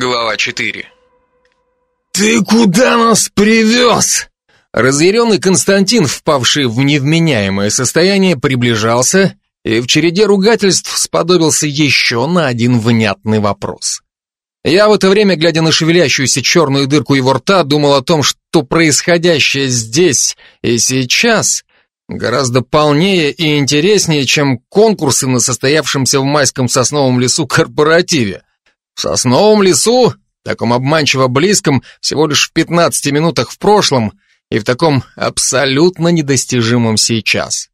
Глава 4 «Ты куда нас привез?» Разъяренный Константин, впавший в невменяемое состояние, приближался и в череде ругательств сподобился еще на один внятный вопрос. Я в это время, глядя на шевелящуюся черную дырку его рта, думал о том, что происходящее здесь и сейчас гораздо полнее и интереснее, чем конкурсы на состоявшемся в майском сосновом лесу корпоративе. В сосновом лесу, таком обманчиво близком, всего лишь в 15 минутах в прошлом, и в таком абсолютно недостижимом сейчас.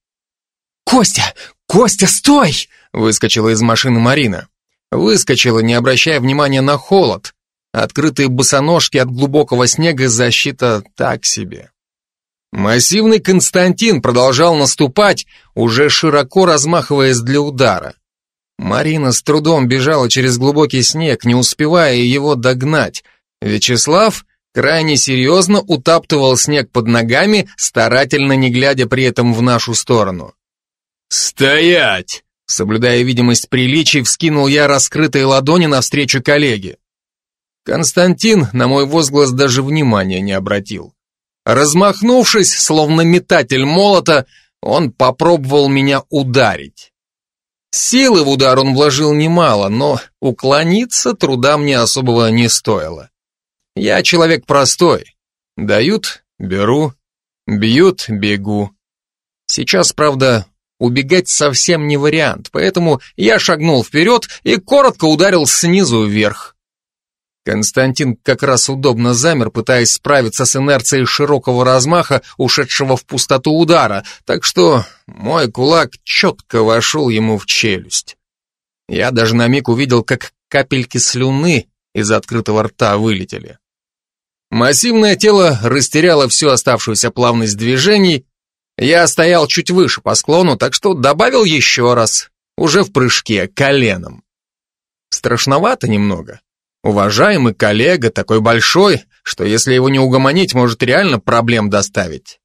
«Костя! Костя, стой!» выскочила из машины Марина. Выскочила, не обращая внимания на холод. Открытые босоножки от глубокого снега защита так себе. Массивный Константин продолжал наступать, уже широко размахиваясь для удара. Марина с трудом бежала через глубокий снег, не успевая его догнать. Вячеслав крайне серьезно утаптывал снег под ногами, старательно не глядя при этом в нашу сторону. «Стоять!» Соблюдая видимость приличий, вскинул я раскрытые ладони навстречу коллеге. Константин на мой возглас даже внимания не обратил. Размахнувшись, словно метатель молота, он попробовал меня ударить. Силы в удар он вложил немало, но уклониться труда мне особого не стоило. Я человек простой. Дают — беру, бьют — бегу. Сейчас, правда, Убегать совсем не вариант, поэтому я шагнул вперед и коротко ударил снизу вверх. Константин как раз удобно замер, пытаясь справиться с инерцией широкого размаха, ушедшего в пустоту удара, так что мой кулак четко вошел ему в челюсть. Я даже на миг увидел, как капельки слюны из открытого рта вылетели. Массивное тело растеряло всю оставшуюся плавность движений я стоял чуть выше по склону, так что добавил еще раз, уже в прыжке, коленом. Страшновато немного. Уважаемый коллега, такой большой, что если его не угомонить, может реально проблем доставить.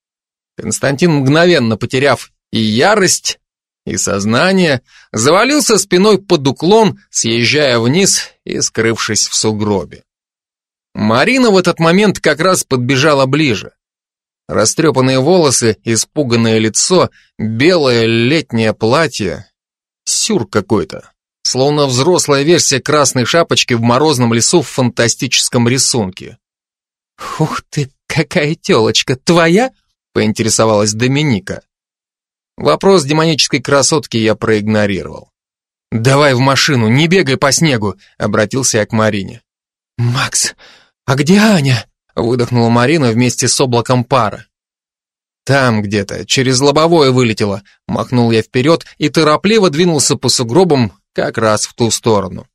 Константин, мгновенно потеряв и ярость, и сознание, завалился спиной под уклон, съезжая вниз и скрывшись в сугробе. Марина в этот момент как раз подбежала ближе. Растрепанные волосы, испуганное лицо, белое летнее платье. Сюр какой-то. Словно взрослая версия красной шапочки в морозном лесу в фантастическом рисунке. «Ух ты, какая телочка! Твоя?» — поинтересовалась Доминика. Вопрос демонической красотки я проигнорировал. «Давай в машину, не бегай по снегу», — обратился я к Марине. «Макс, а где Аня?» выдохнула Марина вместе с облаком пара. Там где-то, через лобовое вылетело, махнул я вперед и торопливо двинулся по сугробам как раз в ту сторону.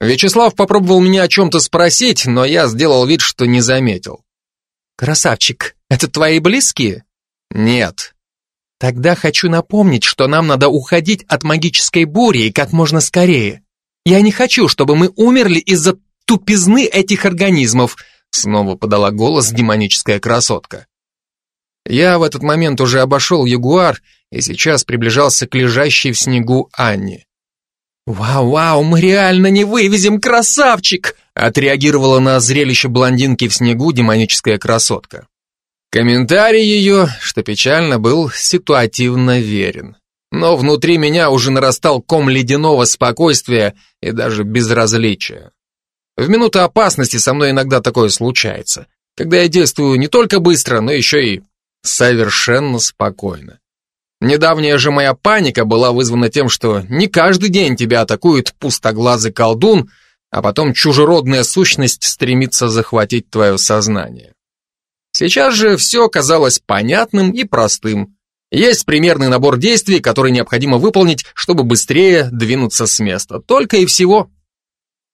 Вячеслав попробовал меня о чем-то спросить, но я сделал вид, что не заметил. «Красавчик, это твои близкие?» «Нет». «Тогда хочу напомнить, что нам надо уходить от магической бури как можно скорее. Я не хочу, чтобы мы умерли из-за тупизны этих организмов, Снова подала голос демоническая красотка. Я в этот момент уже обошел ягуар и сейчас приближался к лежащей в снегу Анне. «Вау-вау, мы реально не вывезем, красавчик!» отреагировала на зрелище блондинки в снегу демоническая красотка. Комментарий ее, что печально, был ситуативно верен. Но внутри меня уже нарастал ком ледяного спокойствия и даже безразличия. В минуты опасности со мной иногда такое случается, когда я действую не только быстро, но еще и совершенно спокойно. Недавняя же моя паника была вызвана тем, что не каждый день тебя атакует пустоглазый колдун, а потом чужеродная сущность стремится захватить твое сознание. Сейчас же все казалось понятным и простым. Есть примерный набор действий, который необходимо выполнить, чтобы быстрее двинуться с места. Только и всего.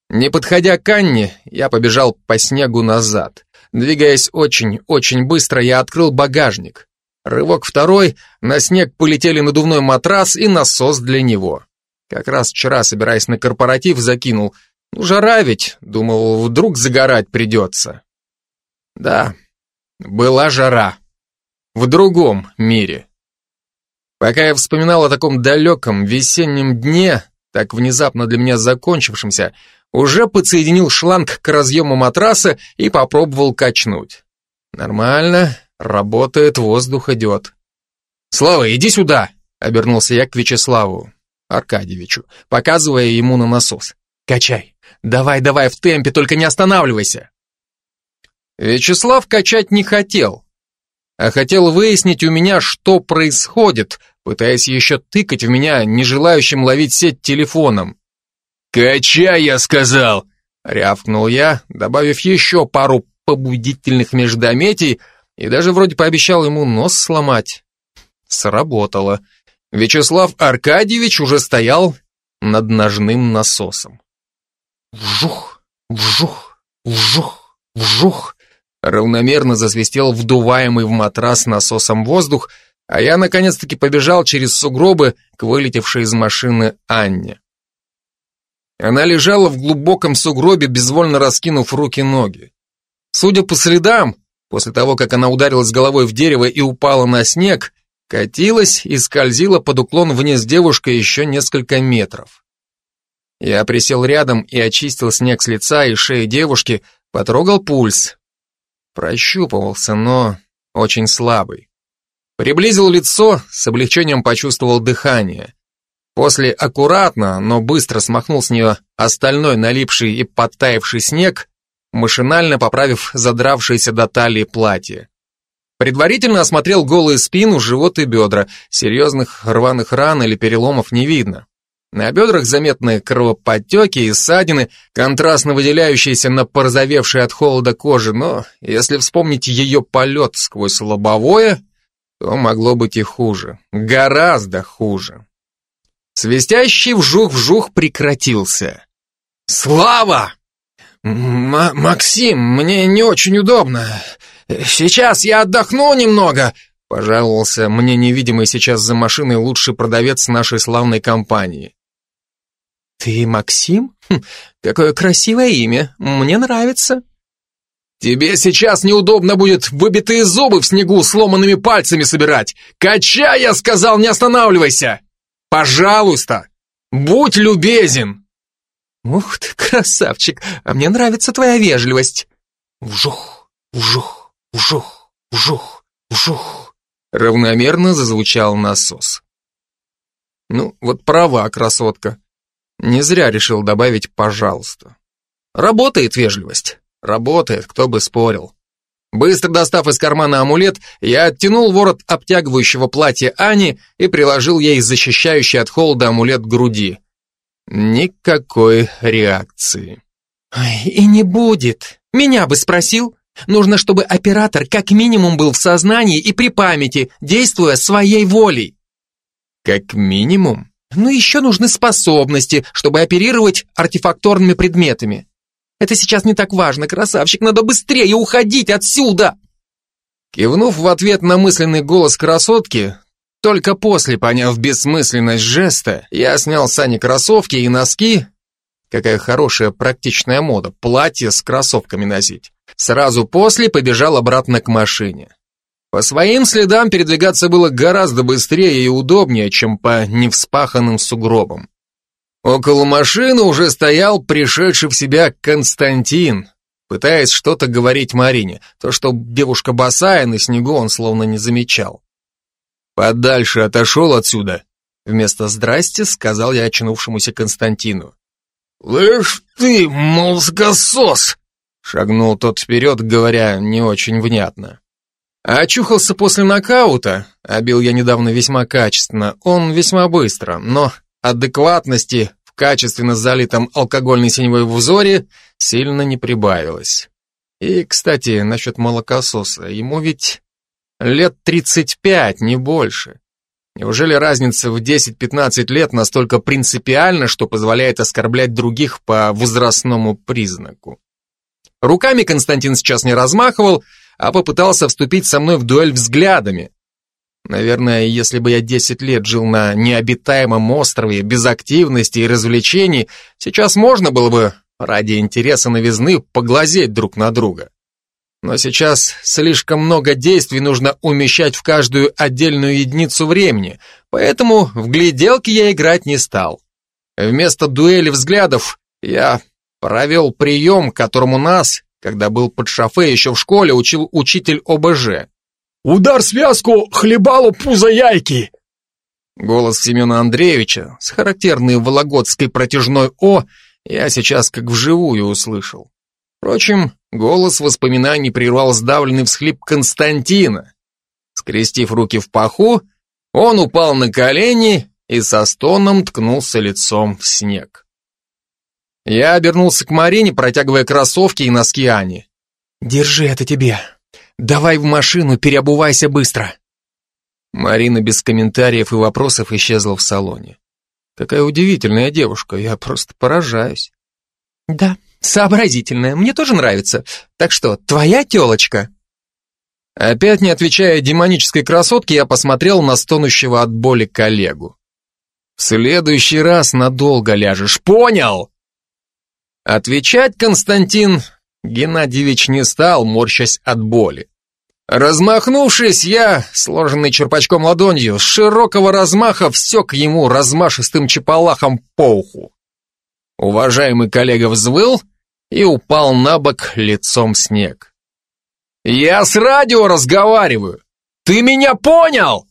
Не подходя к Анне, я побежал по снегу назад. Двигаясь очень-очень быстро, я открыл багажник. Рывок второй, на снег полетели надувной матрас и насос для него. Как раз вчера, собираясь на корпоратив, закинул. Ну, жара ведь, думал, вдруг загорать придется. Да, была жара. В другом мире. Пока я вспоминал о таком далеком весеннем дне, так внезапно для меня закончившемся, уже подсоединил шланг к разъему матраса и попробовал качнуть. Нормально, работает, воздух идет. «Слава, иди сюда!» — обернулся я к Вячеславу Аркадьевичу, показывая ему на насос. «Качай! Давай, давай, в темпе, только не останавливайся!» Вячеслав качать не хотел, а хотел выяснить у меня, что происходит, пытаясь еще тыкать в меня, не желающим ловить сеть телефоном. «Качай, я сказал!» — рявкнул я, добавив еще пару побудительных междометий и даже вроде пообещал ему нос сломать. Сработало. Вячеслав Аркадьевич уже стоял над ножным насосом. Вжух, вжух, вжух, вжух. Равномерно засвистел вдуваемый в матрас насосом воздух, а я наконец-таки побежал через сугробы к вылетевшей из машины Анне. Она лежала в глубоком сугробе, безвольно раскинув руки-ноги. Судя по следам, после того, как она ударилась головой в дерево и упала на снег, катилась и скользила под уклон вниз девушка еще несколько метров. Я присел рядом и очистил снег с лица и шеи девушки, потрогал пульс. Прощупывался, но очень слабый. Приблизил лицо, с облегчением почувствовал дыхание. После аккуратно, но быстро смахнул с нее остальной налипший и подтаявший снег, машинально поправив задравшееся до талии платье. Предварительно осмотрел голую спину, живот и бедра. Серьезных рваных ран или переломов не видно. На бедрах заметны кровоподтеки и ссадины, контрастно выделяющиеся на порозовевшей от холода кожи, но если вспомнить ее полет сквозь лобовое, то могло быть и хуже. Гораздо хуже. Свистящий вжух-вжух прекратился. «Слава!» М «Максим, мне не очень удобно. Сейчас я отдохну немного», пожаловался мне невидимый сейчас за машиной лучший продавец нашей славной компании. «Ты Максим? Хм, какое красивое имя, мне нравится». «Тебе сейчас неудобно будет выбитые зубы в снегу сломанными пальцами собирать. Качай, я сказал, не останавливайся! Пожалуйста, будь любезен!» «Ух ты, красавчик, а мне нравится твоя вежливость!» «Вжух, вжух, вжух, вжух, вжух!» Равномерно зазвучал насос. «Ну, вот права, красотка. Не зря решил добавить «пожалуйста». Работает вежливость. Работает, кто бы спорил. Быстро достав из кармана амулет, я оттянул ворот обтягивающего платья Ани и приложил ей защищающий от холода амулет к груди. Никакой реакции. «И не будет. Меня бы спросил. Нужно, чтобы оператор как минимум был в сознании и при памяти, действуя своей волей». «Как минимум?» Но еще нужны способности, чтобы оперировать артефакторными предметами. Это сейчас не так важно, красавчик, надо быстрее уходить отсюда!» Кивнув в ответ на мысленный голос красотки, только после поняв бессмысленность жеста, я снял с Ани кроссовки и носки. Какая хорошая практичная мода, платье с кроссовками носить. Сразу после побежал обратно к машине. По своим следам передвигаться было гораздо быстрее и удобнее, чем по невспаханным сугробам. Около машины уже стоял пришедший в себя Константин, пытаясь что-то говорить Марине, то, что девушка босая на снегу, он словно не замечал. «Подальше отошел отсюда», — вместо «здрасте» сказал я очнувшемуся Константину. «Лишь ты, молокосос!» — шагнул тот вперед, говоря не очень внятно. А очухался после нокаута, а бил я недавно весьма качественно, он весьма быстро, но адекватности в качественно залитом алкогольной синевой взоре сильно не прибавилось. И, кстати, насчет молокососа, ему ведь лет 35, не больше. Неужели разница в 10-15 лет настолько принципиальна, что позволяет оскорблять других по возрастному признаку? Руками Константин сейчас не размахивал, а попытался вступить со мной в дуэль взглядами. Наверное, если бы я 10 лет жил на необитаемом острове, без активности и развлечений, сейчас можно было бы, ради интереса новизны, поглазеть друг на друга. Но сейчас слишком много действий нужно умещать в каждую отдельную единицу времени, поэтому в гляделки я играть не стал. Вместо дуэли взглядов я провел прием, которому нас, когда был под шофе еще в школе, учил учитель ОБЖ. «Удар связку, хлебало пузо яйки!» Голос Семена Андреевича с характерной вологодской протяжной «о» я сейчас как вживую услышал. Впрочем, голос воспоминаний прервал сдавленный всхлип Константина. Скрестив руки в паху, он упал на колени и со стоном ткнулся лицом в снег. Я обернулся к Марине, протягивая кроссовки и носки Ани. «Держи это тебе. Давай в машину, переобувайся быстро». Марина без комментариев и вопросов исчезла в салоне. Какая удивительная девушка, я просто поражаюсь. Да, сообразительная, мне тоже нравится. Так что, твоя телочка? Опять не отвечая демонической красотке, я посмотрел на стонущего от боли коллегу. В следующий раз надолго ляжешь, понял? Отвечать Константин Геннадьевич не стал, морщась от боли. Размахнувшись, я, сложенный черпачком ладонью, с широкого размаха всек ему размашистым чепалахом по уху. Уважаемый коллега взвыл и упал на бок лицом в снег. «Я с радио разговариваю! Ты меня понял?»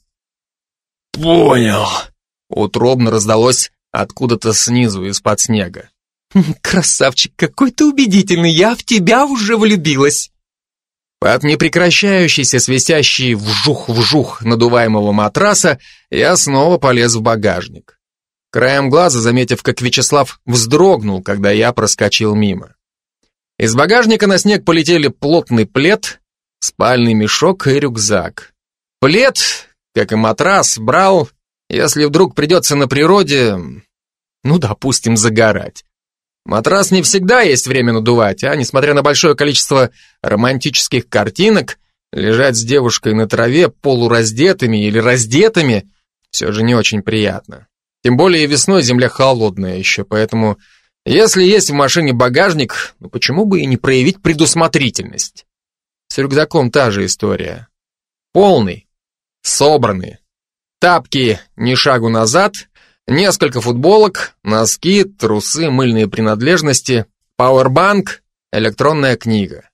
«Понял!» — утробно раздалось откуда-то снизу из-под снега. «Красавчик, какой ты убедительный, я в тебя уже влюбилась!» Под непрекращающийся свистящий вжух-вжух надуваемого матраса я снова полез в багажник. Краем глаза, заметив, как Вячеслав вздрогнул, когда я проскочил мимо. Из багажника на снег полетели плотный плед, спальный мешок и рюкзак. Плед, как и матрас, брал, если вдруг придется на природе, ну, допустим, загорать. Матрас не всегда есть время надувать, а несмотря на большое количество романтических картинок, лежать с девушкой на траве полураздетыми или раздетыми все же не очень приятно. Тем более весной земля холодная еще, поэтому если есть в машине багажник, ну почему бы и не проявить предусмотрительность? С рюкзаком та же история. Полный, собранный. Тапки ни шагу назад, Несколько футболок, носки, трусы, мыльные принадлежности, пауэрбанк, электронная книга.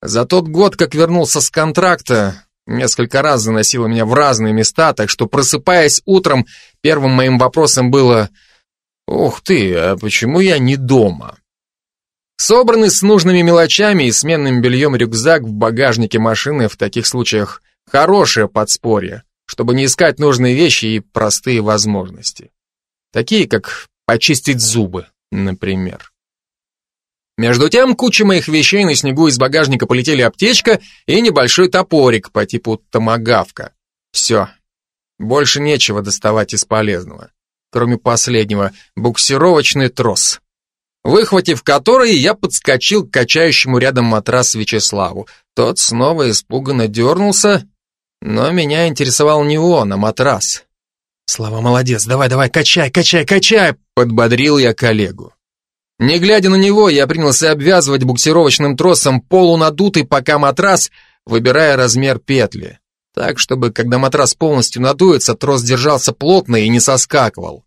За тот год, как вернулся с контракта, несколько раз заносило меня в разные места, так что просыпаясь утром, первым моим вопросом было «Ух ты, а почему я не дома?» Собранный с нужными мелочами и сменным бельем рюкзак в багажнике машины в таких случаях хорошее подспорье чтобы не искать нужные вещи и простые возможности. Такие, как почистить зубы, например. Между тем, куча моих вещей на снегу из багажника полетели аптечка и небольшой топорик по типу томагавка. Все. Больше нечего доставать из полезного. Кроме последнего, буксировочный трос. Выхватив который, я подскочил к качающему рядом матрас Вячеславу. Тот снова испуганно дернулся но меня интересовал не он, а матрас. «Слава молодец, давай, давай, качай, качай, качай!» Подбодрил я коллегу. Не глядя на него, я принялся обвязывать буксировочным тросом полунадутый пока матрас, выбирая размер петли. Так, чтобы, когда матрас полностью надуется, трос держался плотно и не соскакивал.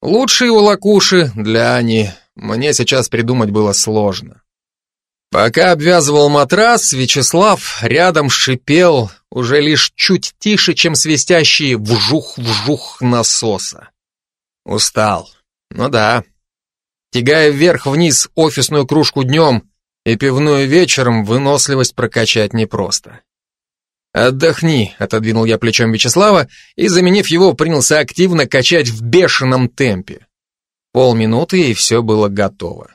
Лучшие волокуши для Ани мне сейчас придумать было сложно. Пока обвязывал матрас, Вячеслав рядом шипел, уже лишь чуть тише, чем свистящий вжух-вжух насоса. Устал. Ну да. Тягая вверх-вниз офисную кружку днем и пивную вечером, выносливость прокачать непросто. «Отдохни», — отодвинул я плечом Вячеслава и, заменив его, принялся активно качать в бешеном темпе. Полминуты, и все было готово.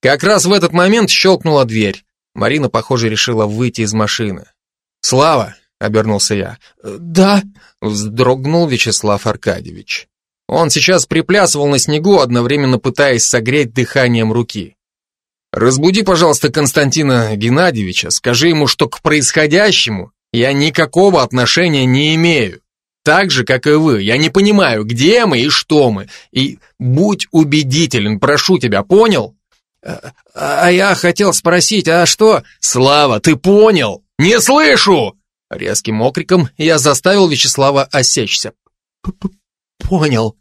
Как раз в этот момент щелкнула дверь. Марина, похоже, решила выйти из машины. «Слава!» — обернулся я. «Да?» — вздрогнул Вячеслав Аркадьевич. Он сейчас приплясывал на снегу, одновременно пытаясь согреть дыханием руки. «Разбуди, пожалуйста, Константина Геннадьевича, скажи ему, что к происходящему я никакого отношения не имею. Так же, как и вы, я не понимаю, где мы и что мы. И будь убедителен, прошу тебя, понял?» А, а я хотел спросить, а что? Слава, ты понял? Не слышу! Резким окриком я заставил Вячеслава осечься. Понял.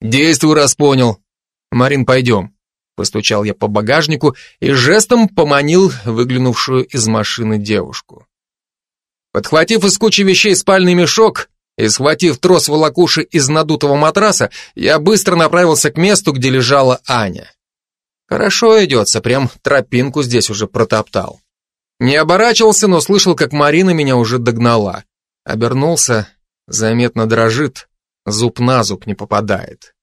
Действуй, раз понял. Марин, пойдем. Постучал я по багажнику и жестом поманил выглянувшую из машины девушку. Подхватив из кучи вещей спальный мешок и схватив трос волокуши из надутого матраса, я быстро направился к месту, где лежала Аня. Хорошо идется, прям тропинку здесь уже протоптал. Не оборачивался, но слышал, как Марина меня уже догнала. Обернулся, заметно дрожит, зуб на зуб не попадает.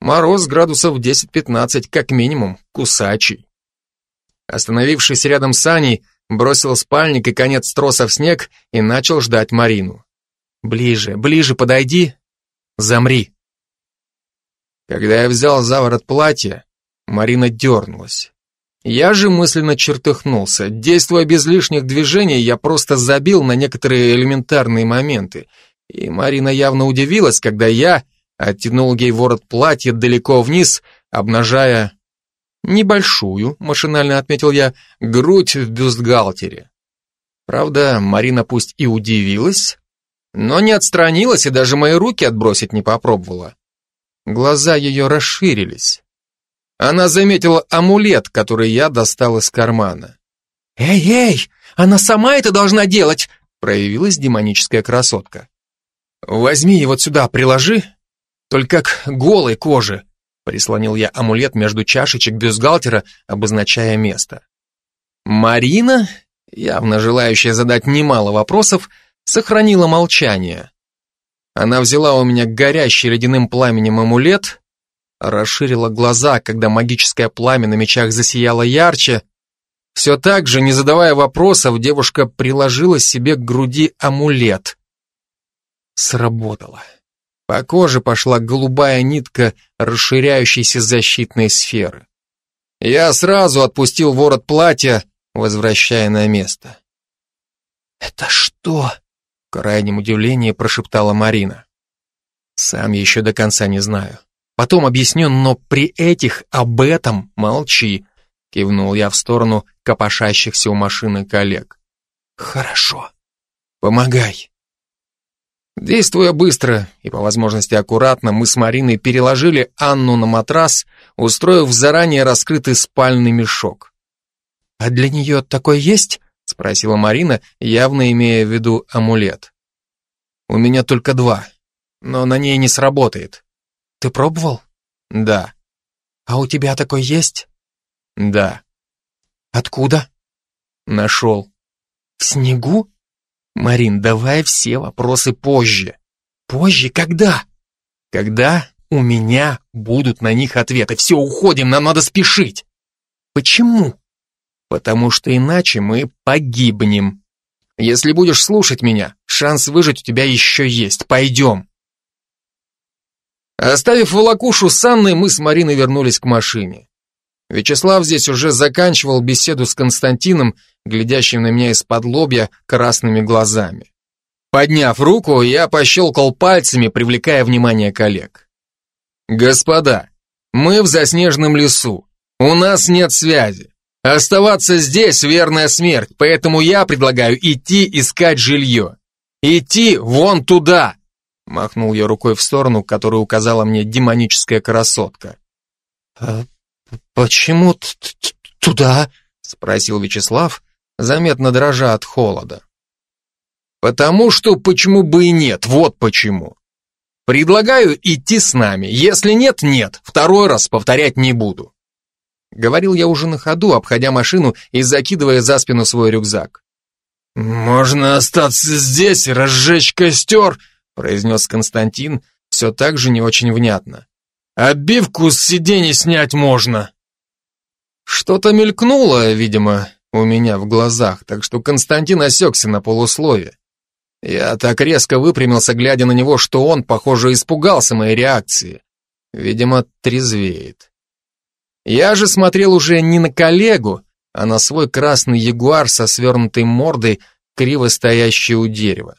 Мороз градусов 10-15, как минимум, кусачий. Остановившись рядом с Аней, бросил спальник и конец троса в снег и начал ждать Марину. «Ближе, ближе подойди, замри». Когда я взял за ворот платья, Марина дернулась. Я же мысленно чертыхнулся. Действуя без лишних движений, я просто забил на некоторые элементарные моменты. И Марина явно удивилась, когда я оттянул ей ворот платья далеко вниз, обнажая небольшую, машинально отметил я, грудь в бюстгальтере. Правда, Марина пусть и удивилась, но не отстранилась и даже мои руки отбросить не попробовала. Глаза ее расширились. Она заметила амулет, который я достал из кармана. «Эй, эй, она сама это должна делать!» проявилась демоническая красотка. «Возьми его сюда, приложи, только к голой коже», прислонил я амулет между чашечек бюстгальтера, обозначая место. Марина, явно желающая задать немало вопросов, сохранила молчание. Она взяла у меня горящий ледяным пламенем амулет, расширила глаза, когда магическое пламя на мечах засияло ярче. Все так же, не задавая вопросов, девушка приложила себе к груди амулет. Сработало. По коже пошла голубая нитка расширяющейся защитной сферы. Я сразу отпустил ворот платья, возвращая на место. «Это что?» — в крайнем удивлении прошептала Марина. «Сам еще до конца не знаю. Потом объясню, но при этих об этом молчи, кивнул я в сторону копошащихся у машины коллег. Хорошо. Помогай. Действуя быстро и по возможности аккуратно, мы с Мариной переложили Анну на матрас, устроив заранее раскрытый спальный мешок. «А для нее такой есть?» — спросила Марина, явно имея в виду амулет. «У меня только два, но на ней не сработает. Ты пробовал? Да. А у тебя такой есть? Да. Откуда? Нашел. В снегу? Марин, давай все вопросы позже. Позже? Когда? Когда у меня будут на них ответы. Все, уходим, нам надо спешить. Почему? Потому что иначе мы погибнем. Если будешь слушать меня, шанс выжить у тебя еще есть. Пойдем. Оставив волокушу с Анной, мы с Мариной вернулись к машине. Вячеслав здесь уже заканчивал беседу с Константином, глядящим на меня из-под лобья красными глазами. Подняв руку, я пощелкал пальцами, привлекая внимание коллег. «Господа, мы в заснеженном лесу. У нас нет связи. Оставаться здесь — верная смерть, поэтому я предлагаю идти искать жилье. Идти вон туда!» Махнул я рукой в сторону, которую указала мне демоническая красотка. «А почему туда?» — спросил Вячеслав, заметно дрожа от холода. «Потому что почему бы и нет, вот почему. Предлагаю идти с нами, если нет, нет, второй раз повторять не буду». Говорил я уже на ходу, обходя машину и закидывая за спину свой рюкзак. «Можно остаться здесь, разжечь костер», произнес Константин все так же не очень внятно. «Обивку с сидений снять можно!» Что-то мелькнуло, видимо, у меня в глазах, так что Константин осекся на полуслове. Я так резко выпрямился, глядя на него, что он, похоже, испугался моей реакции. Видимо, трезвеет. Я же смотрел уже не на коллегу, а на свой красный ягуар со свернутой мордой, криво стоящий у дерева.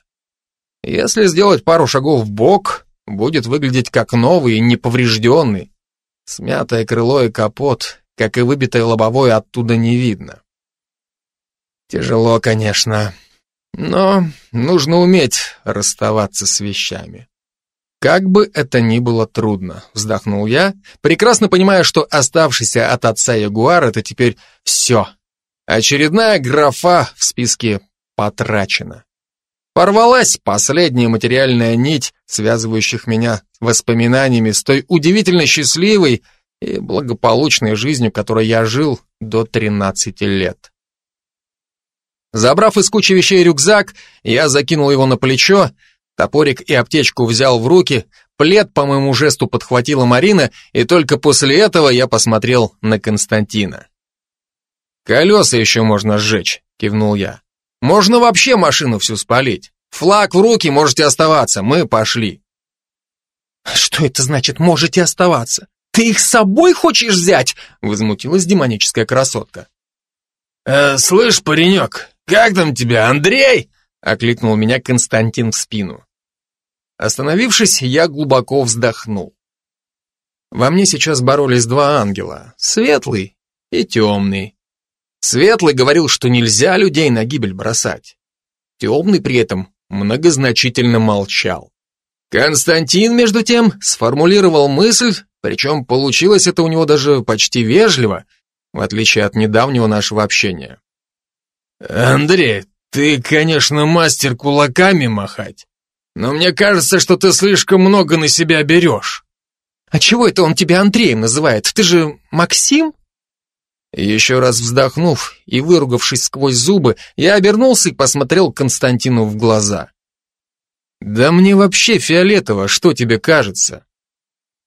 Если сделать пару шагов в бок, будет выглядеть как новый неповрежденный. Смятое крыло и капот, как и выбитое лобовое, оттуда не видно. Тяжело, конечно, но нужно уметь расставаться с вещами. Как бы это ни было трудно, вздохнул я, прекрасно понимая, что оставшийся от отца Ягуар это теперь все. Очередная графа в списке потрачена. Порвалась последняя материальная нить, связывающих меня воспоминаниями с той удивительно счастливой и благополучной жизнью, которой я жил до 13 лет. Забрав из кучи вещей рюкзак, я закинул его на плечо Топорик и аптечку взял в руки, плед по моему жесту подхватила Марина, и только после этого я посмотрел на Константина. «Колеса еще можно сжечь», — кивнул я. «Можно вообще машину всю спалить. Флаг в руки, можете оставаться, мы пошли». «Что это значит «можете оставаться»? Ты их с собой хочешь взять?» — возмутилась демоническая красотка. «Э, «Слышь, паренек, как там тебя, Андрей?» — окликнул меня Константин в спину. Остановившись, я глубоко вздохнул. Во мне сейчас боролись два ангела, светлый и темный. Светлый говорил, что нельзя людей на гибель бросать. Темный при этом многозначительно молчал. Константин, между тем, сформулировал мысль, причем получилось это у него даже почти вежливо, в отличие от недавнего нашего общения. «Андрей, ты, конечно, мастер кулаками махать, но мне кажется, что ты слишком много на себя берешь. А чего это он тебя Андреем называет? Ты же Максим? Еще раз вздохнув и выругавшись сквозь зубы, я обернулся и посмотрел Константину в глаза. Да мне вообще фиолетово, что тебе кажется?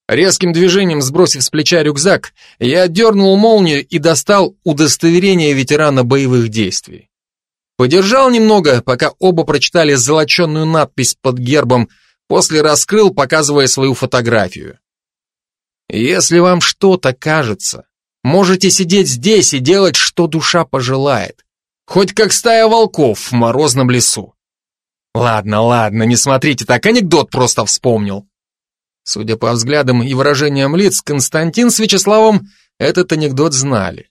Резким движением сбросив с плеча рюкзак, я дернул молнию и достал удостоверение ветерана боевых действий. Подержал немного, пока оба прочитали золоченную надпись под гербом, после раскрыл, показывая свою фотографию. Если вам что-то кажется, можете сидеть здесь и делать, что душа пожелает. Хоть как стая волков в морозном лесу. Ладно, ладно, не смотрите так, анекдот просто вспомнил. Судя по взглядам и выражениям лиц, Константин с Вячеславом этот анекдот знали.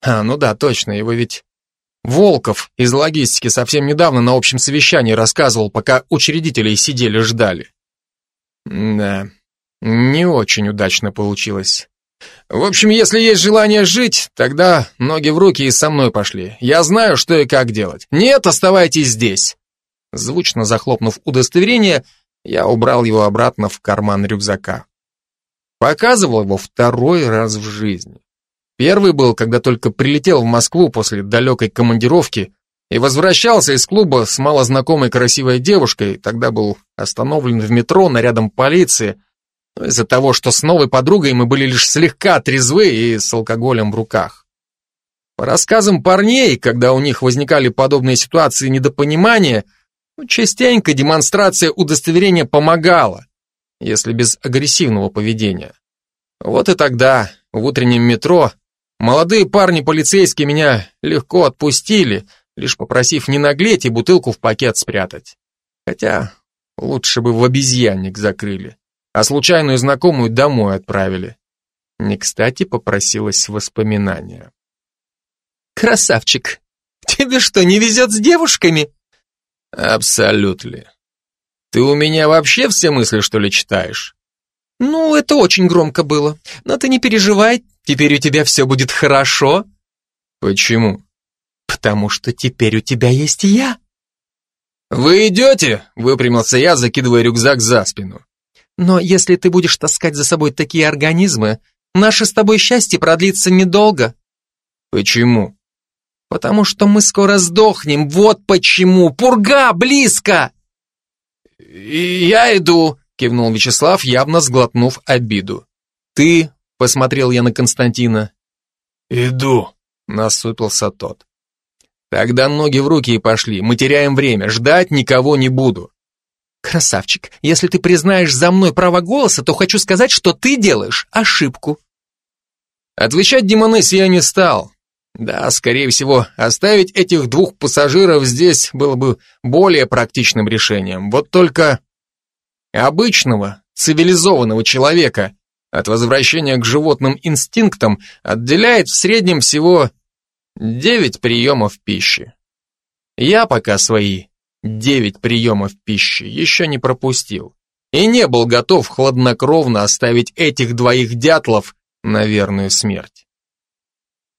А, ну да, точно, его ведь Волков из логистики совсем недавно на общем совещании рассказывал, пока учредители сидели ждали. Да, не очень удачно получилось. В общем, если есть желание жить, тогда ноги в руки и со мной пошли. Я знаю, что и как делать. Нет, оставайтесь здесь. Звучно захлопнув удостоверение, я убрал его обратно в карман рюкзака. Показывал его второй раз в жизни. Первый был, когда только прилетел в Москву после далекой командировки и возвращался из клуба с малознакомой красивой девушкой, тогда был остановлен в метро нарядом полиции, но из-за того, что с новой подругой мы были лишь слегка трезвы и с алкоголем в руках. По рассказам парней, когда у них возникали подобные ситуации недопонимания, ну, частенько демонстрация удостоверения помогала, если без агрессивного поведения. Вот и тогда, в утреннем метро, Молодые парни-полицейские меня легко отпустили, лишь попросив не наглеть и бутылку в пакет спрятать. Хотя лучше бы в обезьянник закрыли, а случайную знакомую домой отправили. Не кстати попросилось воспоминания. «Красавчик, тебе что, не везет с девушками?» «Абсолютно. Ты у меня вообще все мысли, что ли, читаешь?» «Ну, это очень громко было. Но ты не переживай, теперь у тебя все будет хорошо». «Почему?» «Потому что теперь у тебя есть я». «Вы идете?» — выпрямился я, закидывая рюкзак за спину. «Но если ты будешь таскать за собой такие организмы, наше с тобой счастье продлится недолго». «Почему?» «Потому что мы скоро сдохнем, вот почему! Пурга близко!» «Я иду», кивнул Вячеслав, явно сглотнув обиду. Ты, посмотрел я на Константина. Иду, насупился тот. Тогда ноги в руки и пошли. Мы теряем время. Ждать никого не буду. Красавчик, если ты признаешь за мной право голоса, то хочу сказать, что ты делаешь ошибку. Отвечать Демонессе я не стал. Да, скорее всего, оставить этих двух пассажиров здесь было бы более практичным решением. Вот только обычного, цивилизованного человека от возвращения к животным инстинктам отделяет в среднем всего 9 приемов пищи. Я пока свои 9 приемов пищи еще не пропустил. и не был готов хладнокровно оставить этих двоих дятлов на верную смерть.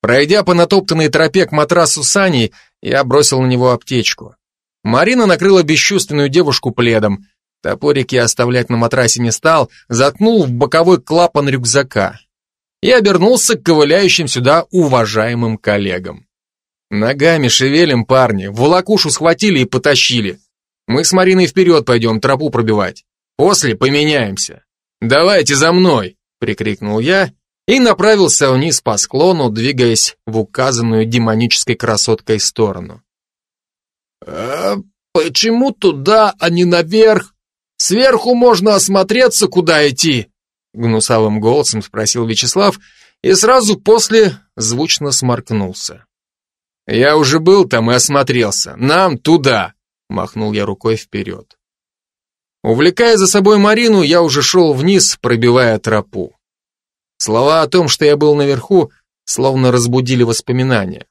Пройдя по натоптанной тропе к матрасу Сани, я бросил на него аптечку. Марина накрыла бесчувственную девушку пледом. Топорики оставлять на матрасе не стал, заткнул в боковой клапан рюкзака. И обернулся к ковыляющим сюда уважаемым коллегам. Ногами шевелим, парни, волокушу схватили и потащили. Мы с Мариной вперед пойдем тропу пробивать. После поменяемся. Давайте за мной, прикрикнул я и направился вниз по склону, двигаясь в указанную демонической красоткой сторону. «А почему туда, а не наверх? Сверху можно осмотреться, куда идти?» Гнусавым голосом спросил Вячеслав и сразу после звучно сморкнулся. «Я уже был там и осмотрелся. Нам туда!» Махнул я рукой вперед. Увлекая за собой Марину, я уже шел вниз, пробивая тропу. Слова о том, что я был наверху, словно разбудили воспоминания.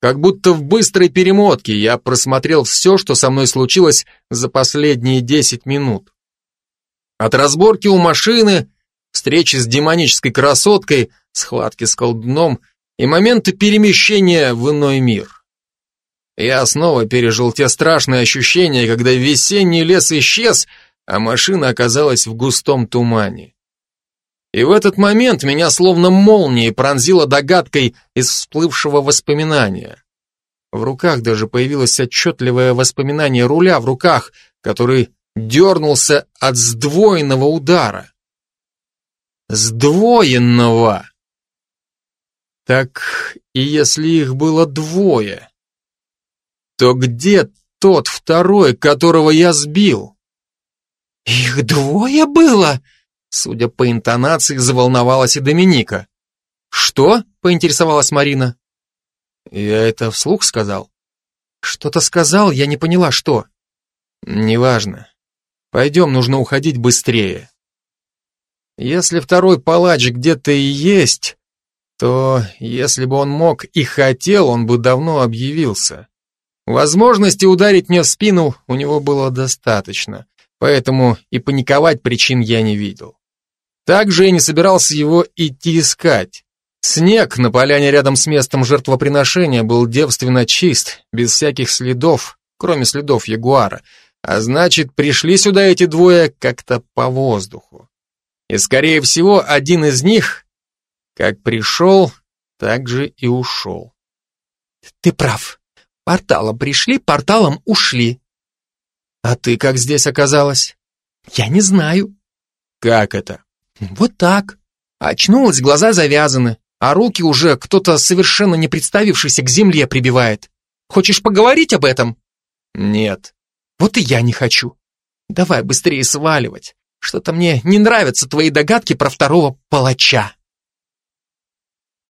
Как будто в быстрой перемотке я просмотрел все, что со мной случилось за последние десять минут. От разборки у машины, встречи с демонической красоткой, схватки с колдуном и моменты перемещения в иной мир. Я снова пережил те страшные ощущения, когда весенний лес исчез, а машина оказалась в густом тумане. И в этот момент меня словно молнией пронзило догадкой из всплывшего воспоминания. В руках даже появилось отчетливое воспоминание руля в руках, который дернулся от сдвоенного удара. Сдвоенного! Так и если их было двое, то где тот второй, которого я сбил? Их двое было? Судя по интонации, заволновалась и Доминика. «Что?» — поинтересовалась Марина. «Я это вслух сказал?» «Что-то сказал, я не поняла, что». «Неважно. Пойдем, нужно уходить быстрее». Если второй палач где-то и есть, то, если бы он мог и хотел, он бы давно объявился. Возможности ударить мне в спину у него было достаточно, поэтому и паниковать причин я не видел. Также я не собирался его идти искать. Снег на поляне рядом с местом жертвоприношения был девственно чист, без всяких следов, кроме следов ягуара, а значит, пришли сюда эти двое как-то по воздуху. И, скорее всего, один из них, как пришел, так же и ушел. Ты прав. Порталом пришли, порталом ушли. А ты как здесь оказалась? Я не знаю. Как это? Вот так. Очнулась, глаза завязаны, а руки уже кто-то совершенно не представившийся к земле прибивает. Хочешь поговорить об этом? Нет. Вот и я не хочу. Давай быстрее сваливать. Что-то мне не нравятся твои догадки про второго палача.